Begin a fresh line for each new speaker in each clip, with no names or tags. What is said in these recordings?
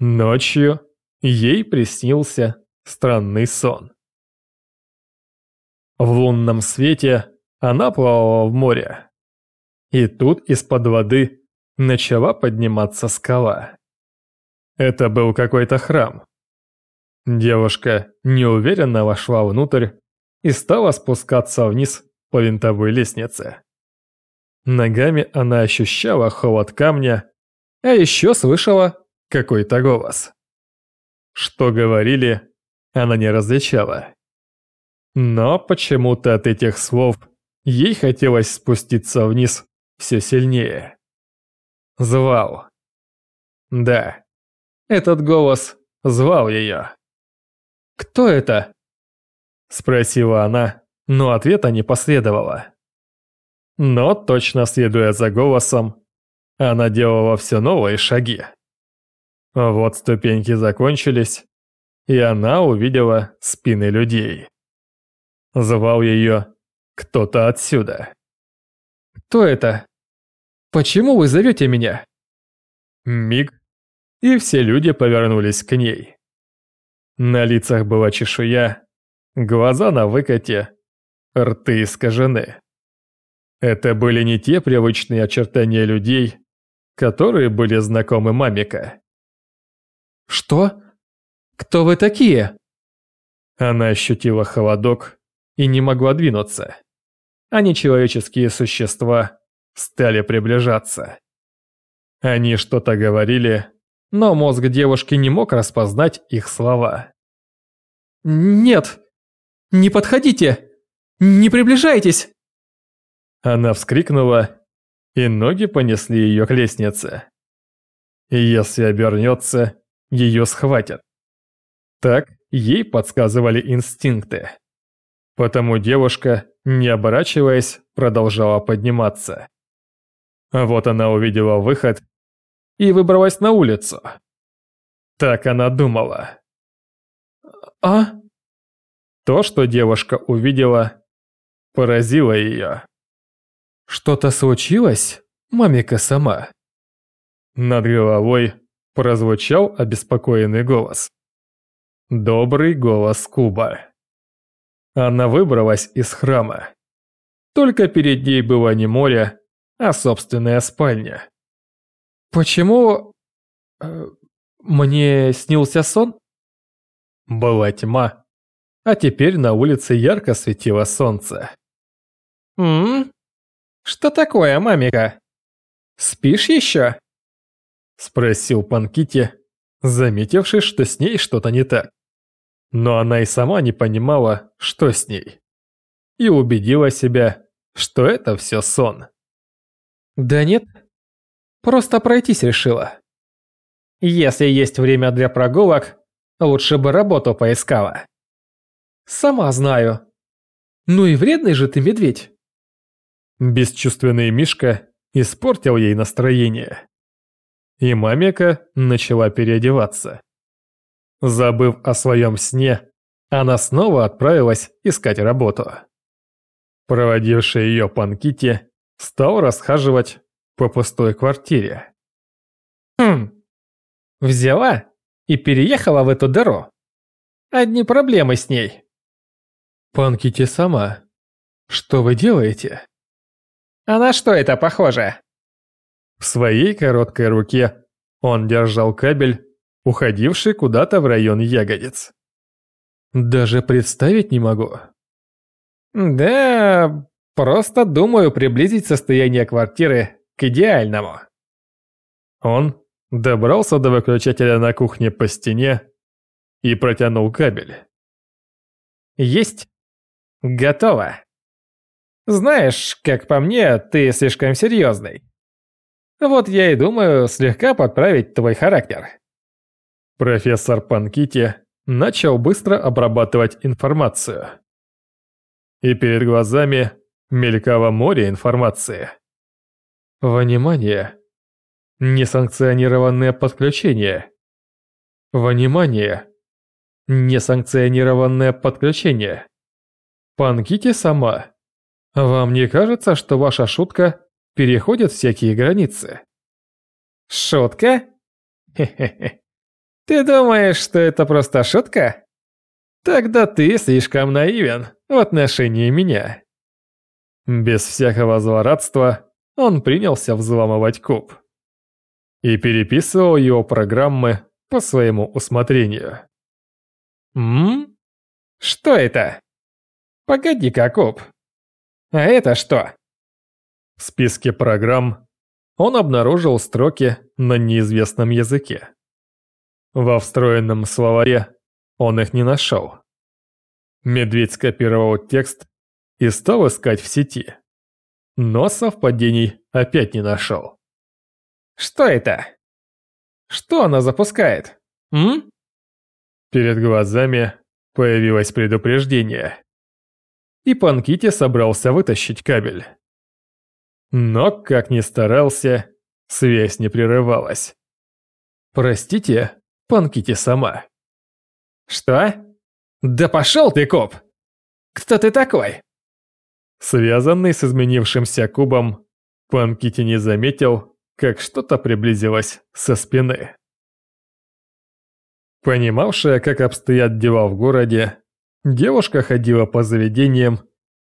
Ночью ей приснился странный сон. В лунном свете она плавала в море. И тут из-под воды начала подниматься скала. Это был какой-то храм. Девушка неуверенно вошла внутрь и стала спускаться вниз по винтовой лестнице. Ногами она ощущала холод камня, а еще слышала какой-то голос. Что говорили, она не различала. Но почему-то от этих слов ей хотелось спуститься вниз все сильнее. Звал. Да, этот голос звал ее. «Кто это?» Спросила она, но ответа не последовало. Но, точно следуя за голосом, она делала все новые шаги. Вот ступеньки закончились, и она увидела спины людей. Звал ее кто-то отсюда. «Кто это? Почему вы зовете меня?» Миг, и все люди повернулись к ней. На лицах была чешуя, глаза на выкате, рты искажены. Это были не те привычные очертания людей, которые были знакомы Мамика. «Что? Кто вы такие?» Она ощутила холодок и не могла двинуться. А нечеловеческие существа стали приближаться. Они что-то говорили, но мозг девушки не мог распознать их слова. «Нет! Не подходите! Не приближайтесь!» Она вскрикнула, и ноги понесли ее к лестнице. Если обернется, ее схватят. Так ей подсказывали инстинкты. Потому девушка, не оборачиваясь, продолжала подниматься. А вот она увидела выход и выбралась на улицу. Так она думала. «А?» То, что девушка увидела, поразило ее. «Что-то случилось, мамика сама?» Над головой прозвучал обеспокоенный голос. Добрый голос Куба. Она выбралась из храма. Только перед ней было не море, а собственная спальня. «Почему... Э, мне снился сон?» Была тьма, а теперь на улице ярко светило солнце. «М? Что такое, мамика? Спишь еще?» Спросил Панкити, заметивший, что с ней что-то не так. Но она и сама не понимала, что с ней. И убедила себя, что это все сон. «Да нет, Просто пройтись решила. Если есть время для прогулок, лучше бы работу поискала. Сама знаю. Ну и вредный же ты медведь. Бесчувственный Мишка испортил ей настроение. И мамика начала переодеваться. Забыв о своем сне, она снова отправилась искать работу. Проводивший ее Панкити стал расхаживать по пустой квартире. Хм, взяла и переехала в эту дыру. Одни проблемы с ней. Панкити сама. Что вы делаете? А на что это похоже? В своей короткой руке он держал кабель, уходивший куда-то в район ягодиц. Даже представить не могу. Да, просто думаю приблизить состояние квартиры к идеальному. Он добрался до выключателя на кухне по стене и протянул кабель. Есть. Готово. Знаешь, как по мне, ты слишком серьезный. Вот я и думаю слегка подправить твой характер. Профессор Панкити начал быстро обрабатывать информацию. И перед глазами мелькало море информации. Внимание! Несанкционированное подключение. Внимание! Несанкционированное подключение. Панкити сама. Вам не кажется, что ваша шутка переходит всякие границы? Шутка? Хе-хе-хе. Ты думаешь, что это просто шутка? Тогда ты слишком наивен в отношении меня. Без всякого злорадства он принялся взламывать куб и переписывал его программы по своему усмотрению. «М? Что это? Погоди-ка, куб. А это что?» В списке программ он обнаружил строки на неизвестном языке. Во встроенном словаре он их не нашел. Медведь скопировал текст и стал искать в сети. Но совпадений опять не нашел. Что это? Что она запускает? М? Перед глазами появилось предупреждение. И Панкити собрался вытащить кабель. Но, как ни старался, связь не прерывалась. «Простите, Панкити сама». «Что? Да пошел ты, коп! Кто ты такой?» Связанный с изменившимся кубом, Панкити не заметил, как что-то приблизилось со спины. Понимавшая, как обстоят дела в городе, девушка ходила по заведениям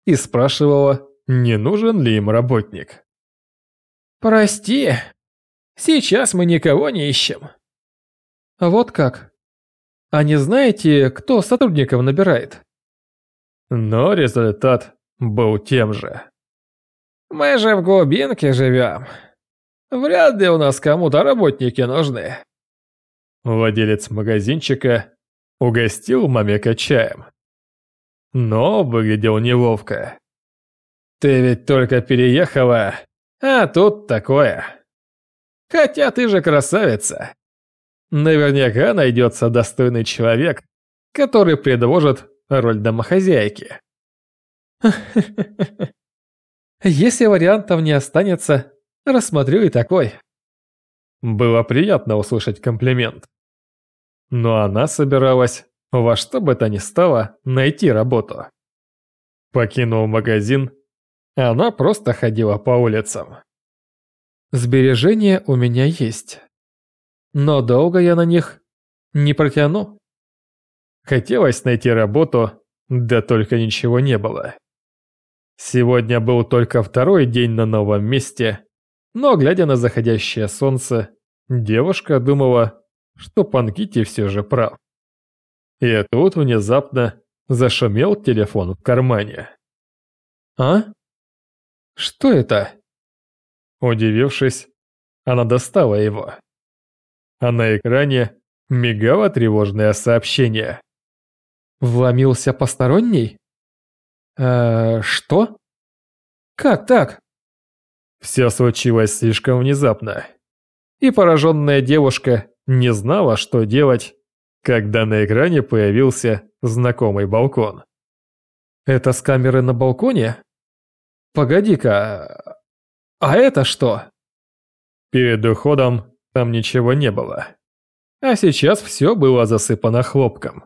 и спрашивала, не нужен ли им работник. «Прости, сейчас мы никого не ищем». «Вот как? А не знаете, кто сотрудников набирает?» Но результат был тем же. «Мы же в глубинке живем. Вряд ли у нас кому-то работники нужны». Владелец магазинчика угостил мамека чаем. Но выглядел неловко. «Ты ведь только переехала, а тут такое. Хотя ты же красавица. Наверняка найдется достойный человек, который предложит роль домохозяйки. Если вариантов не останется, рассмотрю и такой. Было приятно услышать комплимент. Но она собиралась во что бы то ни стало найти работу. Покинул магазин, она просто ходила по улицам. Сбережения у меня есть. Но долго я на них не протяну. Хотелось найти работу, да только ничего не было. Сегодня был только второй день на новом месте, но, глядя на заходящее солнце, девушка думала, что Панкити все же прав. И тут внезапно зашумел телефон в кармане. «А? Что это?» Удивившись, она достала его. А на экране мигало тревожное сообщение. «Вломился посторонний?» «Э, что? Как так?» Все случилось слишком внезапно. И пораженная девушка не знала, что делать, когда на экране появился знакомый балкон. «Это с камеры на балконе? Погоди-ка, а это что?» Перед уходом там ничего не было. А сейчас все было засыпано хлопком.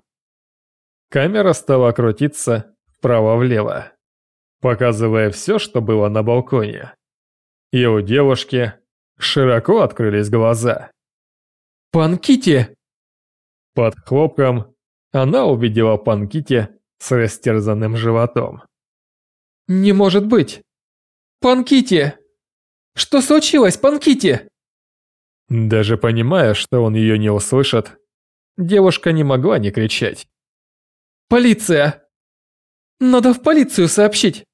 Камера стала крутиться вправо-влево, показывая все, что было на балконе. И у девушки широко открылись глаза. «Панкити!» Под хлопком она увидела Панкити с растерзанным животом. «Не может быть! Панкити! Что случилось, Панкити?» Даже понимая, что он ее не услышит, девушка не могла не кричать. «Полиция! Надо в полицию сообщить!»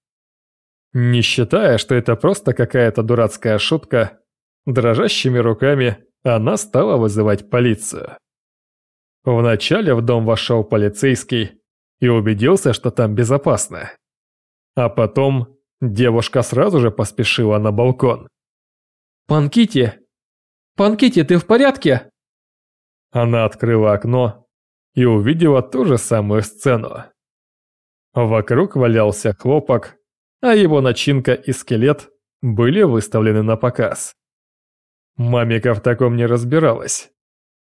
Не считая, что это просто какая-то дурацкая шутка, дрожащими руками она стала вызывать полицию. Вначале в дом вошел полицейский и убедился, что там безопасно. А потом девушка сразу же поспешила на балкон. «Панкити! Панкити, ты в порядке?» Она открыла окно и увидела ту же самую сцену. Вокруг валялся хлопок, а его начинка и скелет были выставлены на показ. Мамика в таком не разбиралась,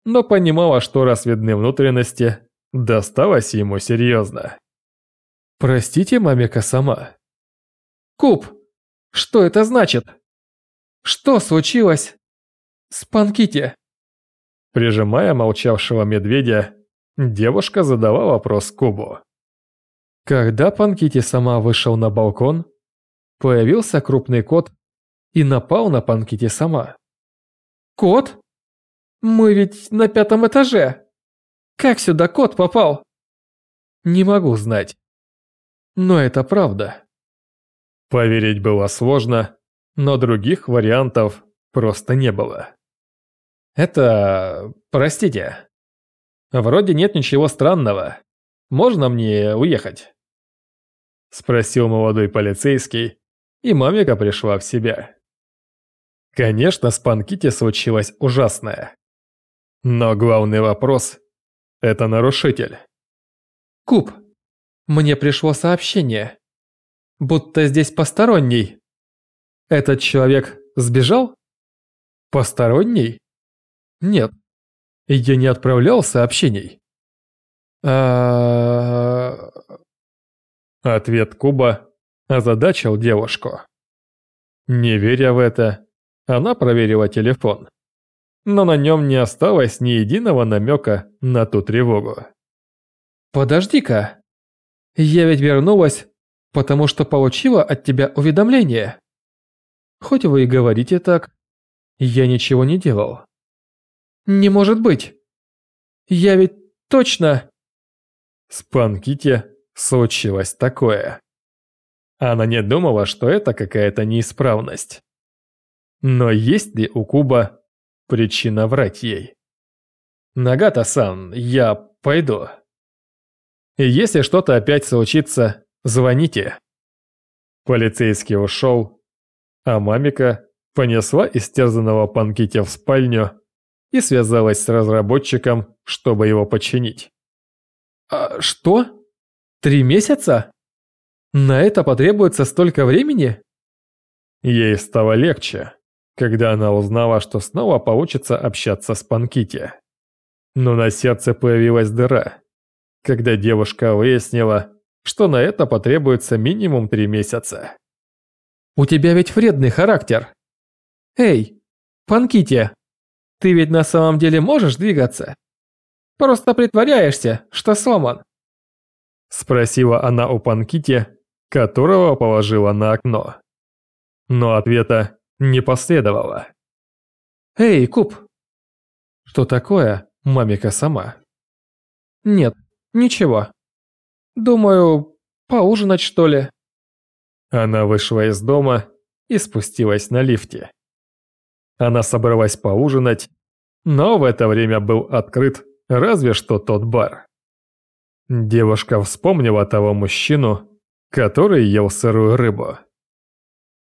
но понимала, что раз видны внутренности, досталось ему серьезно. «Простите, мамика сама». «Куб, что это значит? Что случилось?» «Спанките». Прижимая молчавшего медведя, девушка задала вопрос Кубу. Когда Панкити сама вышел на балкон, появился крупный кот и напал на Панкити сама. «Кот? Мы ведь на пятом этаже. Как сюда кот попал?» «Не могу знать. Но это правда». Поверить было сложно, но других вариантов просто не было. «Это... простите. Вроде нет ничего странного. Можно мне уехать?» Спросил молодой полицейский, и мамика пришла в себя. Конечно, с Панкити случилось ужасное. Но главный вопрос – это нарушитель. Куб, мне пришло сообщение. Будто здесь посторонний. Этот человек сбежал? Посторонний? Нет. Я не отправлял сообщений. А... Ответ Куба озадачил девушку. Не веря в это, она проверила телефон. Но на нем не осталось ни единого намека на ту тревогу. «Подожди-ка. Я ведь вернулась, потому что получила от тебя уведомление. Хоть вы и говорите так, я ничего не делал». «Не может быть. Я ведь точно...» С Панките случилось такое. Она не думала, что это какая-то неисправность. Но есть ли у Куба причина врать ей? Нагата-сан, я пойду. И если что-то опять случится, звоните. Полицейский ушел, а мамика понесла истерзанного Панкити в спальню и связалась с разработчиком, чтобы его починить. «А что? Три месяца? На это потребуется столько времени?» Ей стало легче когда она узнала, что снова получится общаться с Панкити. Но на сердце появилась дыра, когда девушка выяснила, что на это потребуется минимум три месяца. «У тебя ведь вредный характер. Эй, Панкити, ты ведь на самом деле можешь двигаться? Просто притворяешься, что сломан?» Спросила она у Панкити, которого положила на окно. Но ответа не последовало. «Эй, Куб!» «Что такое, мамика сама?» «Нет, ничего. Думаю, поужинать, что ли?» Она вышла из дома и спустилась на лифте. Она собралась поужинать, но в это время был открыт разве что тот бар. Девушка вспомнила того мужчину, который ел сырую рыбу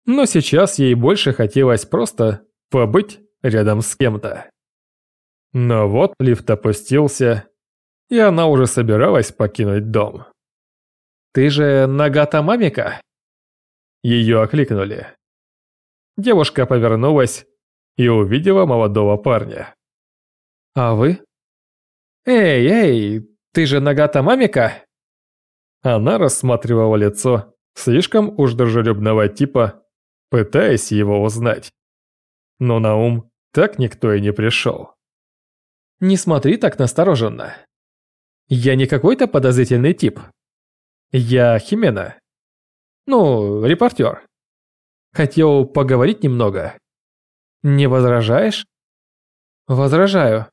но сейчас ей больше хотелось просто побыть рядом с кем-то. Но вот лифт опустился, и она уже собиралась покинуть дом. «Ты же Нагата Мамика?» Ее окликнули. Девушка повернулась и увидела молодого парня. «А вы?» «Эй, эй, ты же Нагата Мамика?» Она рассматривала лицо слишком уж дружелюбного типа пытаясь его узнать. Но на ум так никто и не пришел. Не смотри так настороженно. Я не какой-то подозрительный тип. Я Химена. Ну, репортер. Хотел поговорить немного. Не возражаешь? Возражаю.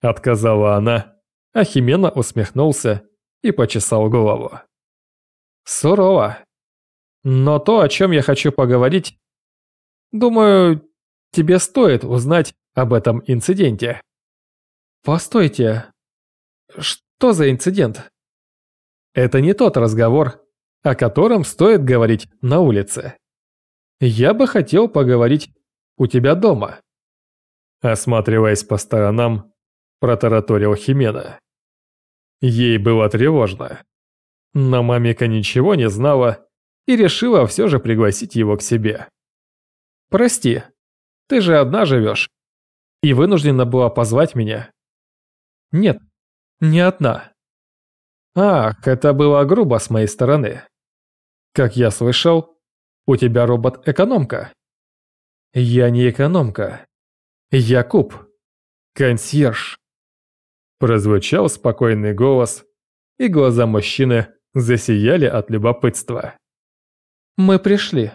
Отказала она, а Химена усмехнулся и почесал голову. Сурово. Но то, о чем я хочу поговорить, думаю, тебе стоит узнать об этом инциденте. Постойте, что за инцидент? Это не тот разговор, о котором стоит говорить на улице. Я бы хотел поговорить у тебя дома. Осматриваясь по сторонам, протараторил Химена. Ей было тревожно. Но мамика ничего не знала и решила все же пригласить его к себе. «Прости, ты же одна живешь и вынуждена была позвать меня». «Нет, не одна». «Ах, это было грубо с моей стороны. Как я слышал, у тебя робот-экономка». «Я не экономка. Я куб. консьерж!» Прозвучал спокойный голос, и глаза мужчины засияли от любопытства. «Мы пришли,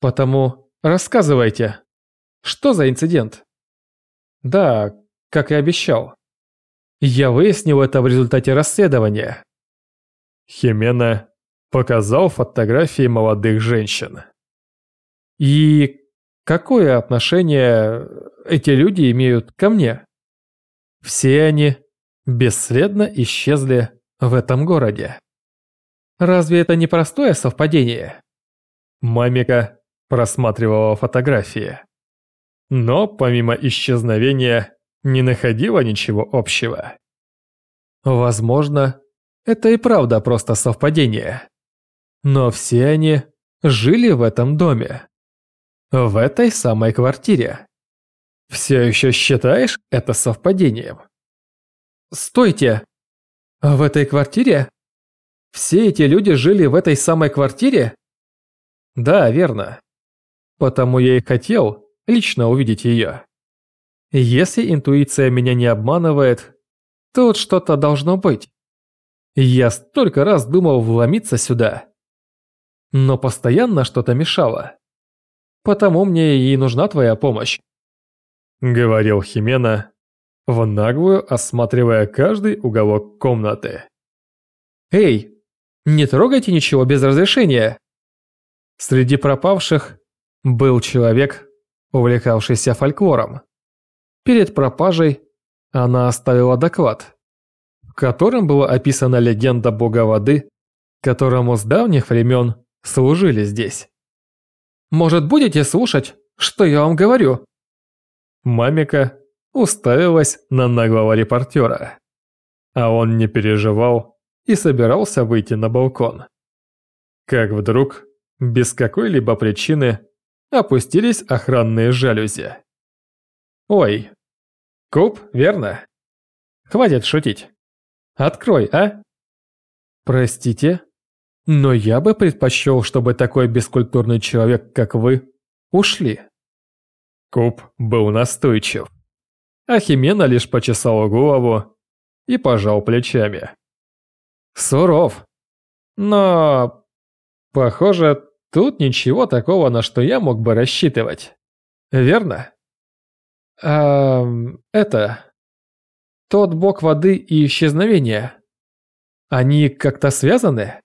потому рассказывайте, что за инцидент?» «Да, как и обещал. Я выяснил это в результате расследования». Химена показал фотографии молодых женщин. «И какое отношение эти люди имеют ко мне?» Все они бесследно исчезли в этом городе. Разве это не простое совпадение? Мамика просматривала фотографии. Но помимо исчезновения не находила ничего общего. Возможно, это и правда просто совпадение. Но все они жили в этом доме. В этой самой квартире. Все еще считаешь это совпадением? Стойте! В этой квартире? Все эти люди жили в этой самой квартире? Да, верно. Потому я и хотел лично увидеть ее. Если интуиция меня не обманывает, тут что-то должно быть. Я столько раз думал вломиться сюда. Но постоянно что-то мешало. Потому мне и нужна твоя помощь. Говорил Химена, в наглую осматривая каждый уголок комнаты. «Эй, не трогайте ничего без разрешения!» Среди пропавших был человек, увлекавшийся фольклором. Перед пропажей она оставила доклад, в котором была описана легенда бога воды, которому с давних времен служили здесь. «Может, будете слушать, что я вам говорю?» Мамика уставилась на наглого репортера. А он не переживал и собирался выйти на балкон. Как вдруг, без какой-либо причины, опустились охранные жалюзи. «Ой, Куб, верно? Хватит шутить. Открой, а?» «Простите, но я бы предпочел, чтобы такой бескультурный человек, как вы, ушли». Куб был настойчив а Химена лишь почесала голову и пожал плечами. Суров. Но, похоже, тут ничего такого, на что я мог бы рассчитывать. Верно? А, это... Тот бог воды и исчезновения. Они как-то связаны?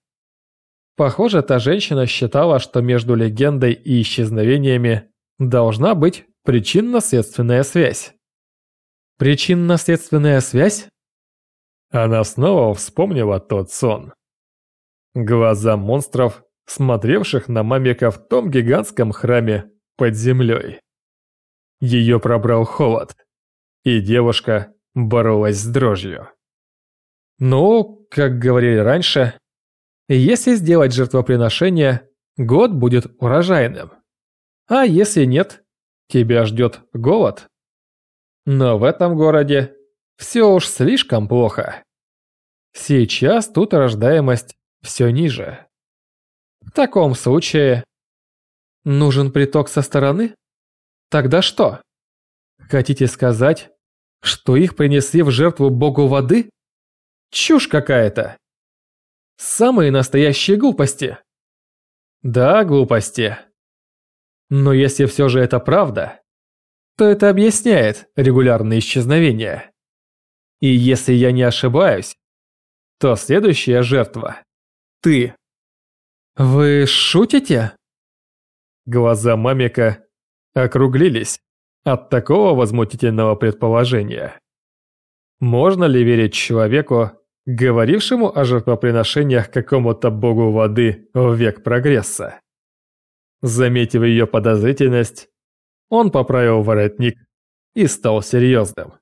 Похоже, та женщина считала, что между легендой и исчезновениями должна быть причинно-следственная связь. Причинно-следственная связь? Она снова вспомнила тот сон. Глаза монстров, смотревших на Мамика в том гигантском храме под землей. Ее пробрал холод, и девушка боролась с дрожью. Ну, как говорили раньше, если сделать жертвоприношение, год будет урожайным. А если нет, тебя ждет голод. Но в этом городе все уж слишком плохо. Сейчас тут рождаемость все ниже. В таком случае... Нужен приток со стороны? Тогда что? Хотите сказать, что их принесли в жертву богу воды? Чушь какая-то. Самые настоящие глупости. Да, глупости. Но если все же это правда, то это объясняет регулярные исчезновения. И если я не ошибаюсь, то следующая жертва – ты. Вы шутите? Глаза Мамика округлились от такого возмутительного предположения. Можно ли верить человеку, говорившему о жертвоприношениях какому-то богу воды в век прогресса? Заметив ее подозрительность, он поправил воротник и стал серьезным.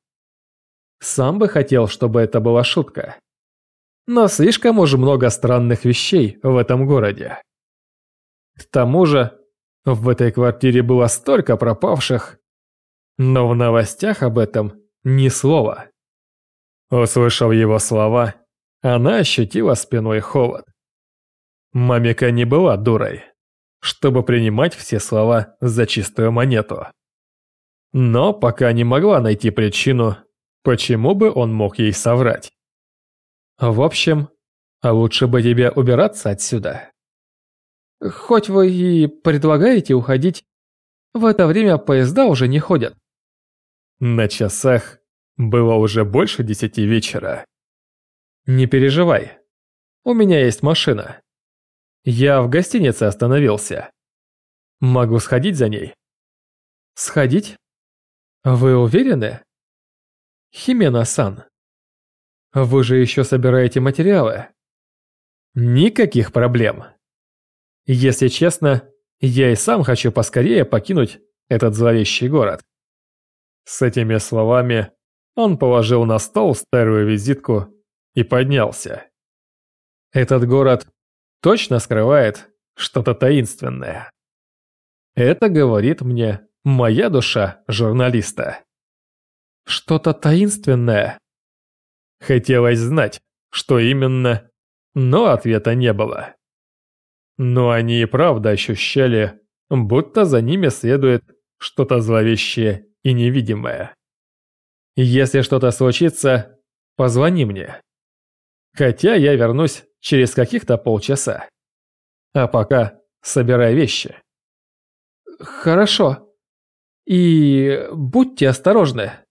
Сам бы хотел, чтобы это была шутка. Но слишком уж много странных вещей в этом городе. К тому же, в этой квартире было столько пропавших, но в новостях об этом ни слова. Услышав его слова, она ощутила спиной холод. Мамика не была дурой чтобы принимать все слова за чистую монету. но пока не могла найти причину, почему бы он мог ей соврать. В общем, лучше бы тебе убираться отсюда. Хоть вы и предлагаете уходить, в это время поезда уже не ходят. На часах было уже больше десяти вечера. Не переживай, у меня есть машина. Я в гостинице остановился. Могу сходить за ней. Сходить? Вы уверены? Химена-сан, вы же еще собираете материалы. Никаких проблем. Если честно, я и сам хочу поскорее покинуть этот зловещий город. С этими словами он положил на стол старую визитку и поднялся. Этот город точно скрывает что-то таинственное. Это говорит мне моя душа журналиста. Что-то таинственное. Хотелось знать, что именно, но ответа не было. Но они и правда ощущали, будто за ними следует что-то зловещее и невидимое. Если что-то случится, позвони мне. Хотя я вернусь через каких-то полчаса. А пока собирай вещи. Хорошо. И будьте осторожны.